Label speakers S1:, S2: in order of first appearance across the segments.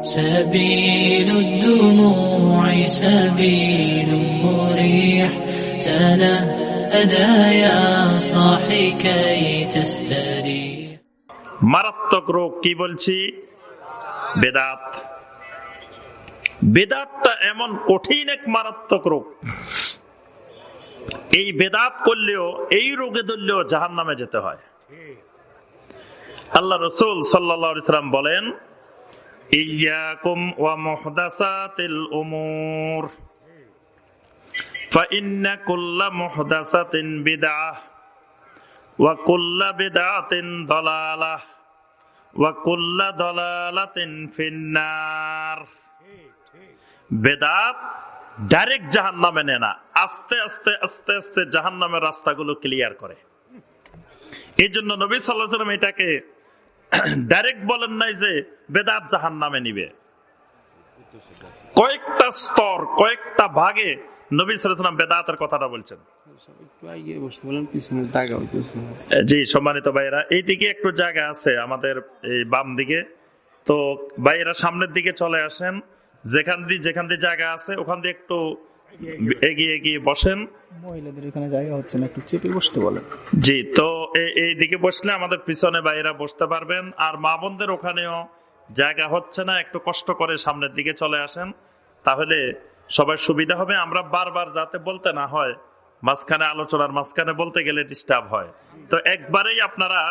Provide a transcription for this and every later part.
S1: سبيل الدموع سبيل مريح تنهدى يا صاحي كي تستريح
S2: মারাত্মক রোগ কি বলছি বেদাত বেদাতটা এমন কঠিন এক মারাত্মক রোগ এই বেদাত করলেও এই রোগে ধরলেও জাহান নামে যেতে হয় আল্লাহ রসুল সাল্লাম বলেন ইয়াকুম ওয়া মুহদাসাতিল উমুর فإن كل محدثة بدعة وكل بدعة ضلالة وكل ضلالة في النار বেদাত ডাইরেক্ট জাহান নামে নেয় না আস্তে আস্তে আস্তে আস্তে জাহান নামের রাস্তাগুলো ক্লিয়ার করে এই জন্য নবী সাল্লাম এটাকে ডাইরেক্ট বলেন নাই যে বেদাত জাহান নামে নিবে। কয়েকটা স্তর কয়েকটা ভাগে নবী সাল্লাম বেদাতের কথাটা বলছেন। জি সম্মানিত ভাইয়েরা এইদিকে একটু জায়গা আছে আমাদের এই বাম দিকে। তো ভাইয়েরা সামনের দিকে চলে আসেন। যেখান দিয়ে যেখান দিয়ে জায়গা আছে ওখান দিয়ে একটু এগিয়ে এগিয়ে বসেন।
S3: মহিলাদের এখানে জায়গা হচ্ছে না একটু চেপে বসতে বলেন।
S2: জি তো এই দিকে বসলে আমাদের পিছনে বাইরা বসতে পারবেন। আর মা বোনদের ওখানেও জায়গা হচ্ছে না, একটু কষ্ট করে সামনের দিকে চলে আসেন। তাহলে সবাই সুবিধা হবে, আমরা বারবার যাতে বলতে না হয়, মাঝখানে আলোচনার মাঝখানে বলতে গেলে ডিস্টার্ব হয়। তো একবারেই আপনারা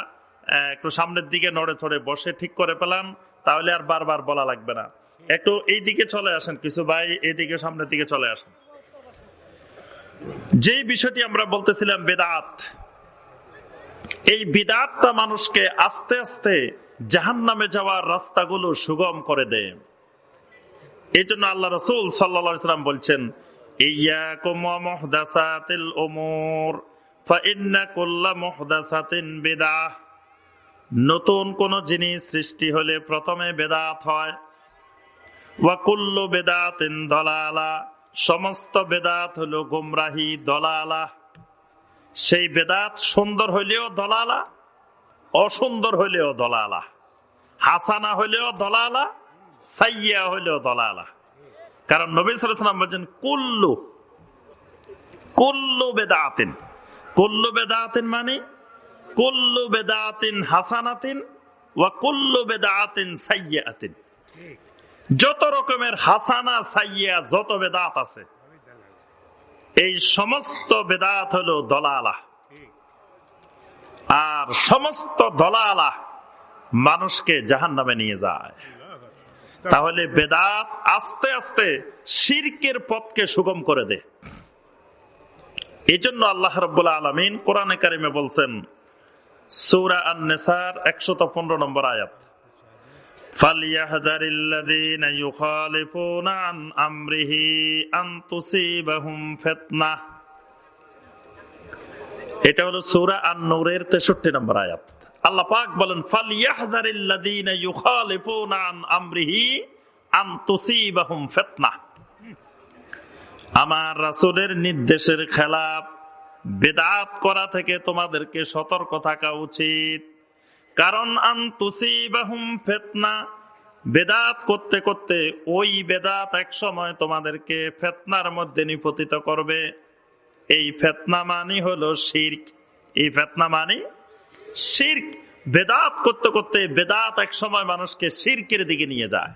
S2: একটু সামনের দিকে নড়ে চড়ে বসে ঠিক করে পেলাম, তাহলে আর বারবার বলা লাগবে না। একটু এই দিকে চলে আসেন, কিছু ভাই এইদিকে সামনের দিকে চলে আসেন। যে বিষয়টি আমরা বলতেছিলাম বেদাত এই বিদাতটা মানুষকে আস্তে আস্তে জাহান নামে যাওয়ার রাস্তাগুলো সুগম করে দেয়। এই জন্য আল্লাহ রসুল সাল্লাম বলছেন নতুন কোন জিনিস সৃষ্টি হলে প্রথমে বেদাত হয়। সমস্ত বেদাত হলো গুমরাহি দলালা। সেই বেদাত সুন্দর হইলেও দলালা, অসুন্দর হইলেও দলালা, হাসানা হইলেও দলালা, সাইয়া হইলেও দলালা। কারণ নবী সালাম বলছেন, কুল্লু কুল্লু বেদাতিন। কুল্লু বেদাতিন মানে কুল্লু বেদাতিন হাসানাতিন ওয়া কুল্লু বেদাতিন সাইয়াতিন। যত রকমের হাসানা, সাইয়া, যত বেদাত আছে এই সমস্ত বেদাত হলো দলালা আর সমস্ত দলালা মানুষকে জাহান নামে নিয়ে যায়। তাহলে বেদাত আস্তে আস্তে শিরকের পথকে সুগম করে দে। এই জন্য আল্লাহ রব্বুল্লাহ আলমিন কোরআনে কারিমে বলছেন, সৌরা আন্নেসার একশত পনেরো নম্বর আয়াত। فليحذر الذين يخالفون عن أمره أن تصيبهم فتنة এটা হলো সূরা আন-নূরের 63 নম্বর আয়াত আল্লাহ পাক বলেন ফালিয়াহযারিল্লাযীনা ইউখালিফুনা আন আমরিহি আন তুসিবাহুম ফিতনা আমার রাসূলের নির্দেশের খেলাফ বেদাত করা থেকে তোমাদেরকে সতর্ক থাকা উচিত কারণ আন্তুসিবাহুম ফেতনা। বেদাত করতে করতে ওই বেদাত এক সময় তোমাদেরকে ফেতনার মধ্যে নিপতিত করবে। এই ফেতনা মানি হলো শির্ক। এই ফেতনা মানি শির্ক। বেদাত করতে করতে বেদাত এক সময় মানুষকে শির্কের দিকে নিয়ে যায়।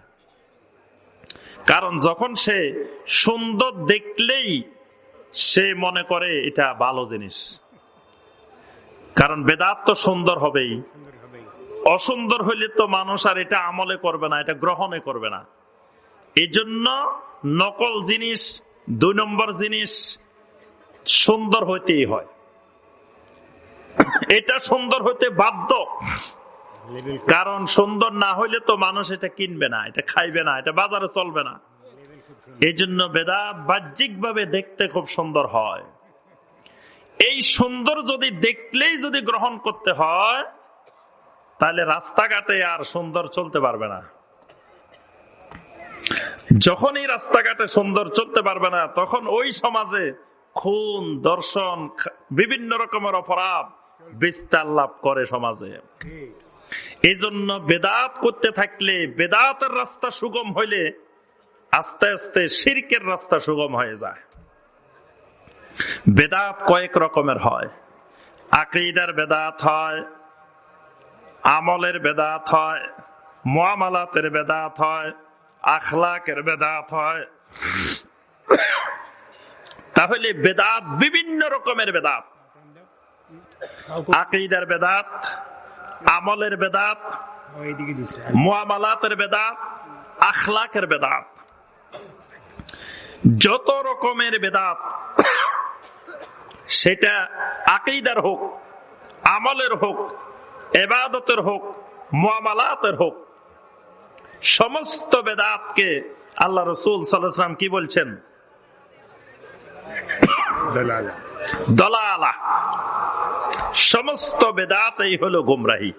S2: কারণ যখন সে সুন্দর দেখলেই সে মনে করে এটা ভালো জিনিস। কারণ বেদাত তো সুন্দর হবেই। অসুন্দর হইলে তো মানুষ আর এটা আমলে করবে না, এটা গ্রহণে করবে না। এই জন্য নকল জিনিস, দুই নম্বর জিনিস, সুন্দর হইতেই হয়। এটা সুন্দর হইতে বাধ্য। কারণ সুন্দর না হইলে তো মানুষ এটা কিনবে না, এটা খাইবে না, এটা বাজারে চলবে না। এই জন্য বেদাত বাহ্যিক ভাবে দেখতে খুব সুন্দর হয়। এই সুন্দর যদি দেখলেই যদি গ্রহণ করতে হয় তাহলে রাস্তাঘাটে আর সুন্দর চলতে পারবে না। যখনই রাস্তাঘাটে সুন্দর চলতে পারবে না, তখন ওই সমাজে খুন, দর্শন বিভিন্ন রকমের অপরাধ বিস্তার লাভ করে সমাজে। এই জন্য বেদাত করতে থাকলে বেদাতের রাস্তা সুগম হইলে আস্তে আস্তে শিরকের রাস্তা সুগম হয়ে যায়। বেদাত কয়েক রকমের হয়। আকিদার বেদাত হয় আমলের বেদাত হয় মোয়ামালাতের বেদাত হয়, আখলাকের বেদাত হয়। তাহলে বেদাত বিভিন্ন রকমের বেদাত। আকিদার বেদাত, আমলের বেদাত মোয়ামালাতের বেদাত, আখলাকের বেদাত। যত রকমের বেদাত, সেটা আকিদার হোক, আমলের হোক এবাদতের হোক মামালাতের হোক সমস্ত বেদাতকে আল্লাহ রসুল সাল্লাম কি বলছেন? দলালা। সমস্ত বেদাত এই হলো গুমরাহি।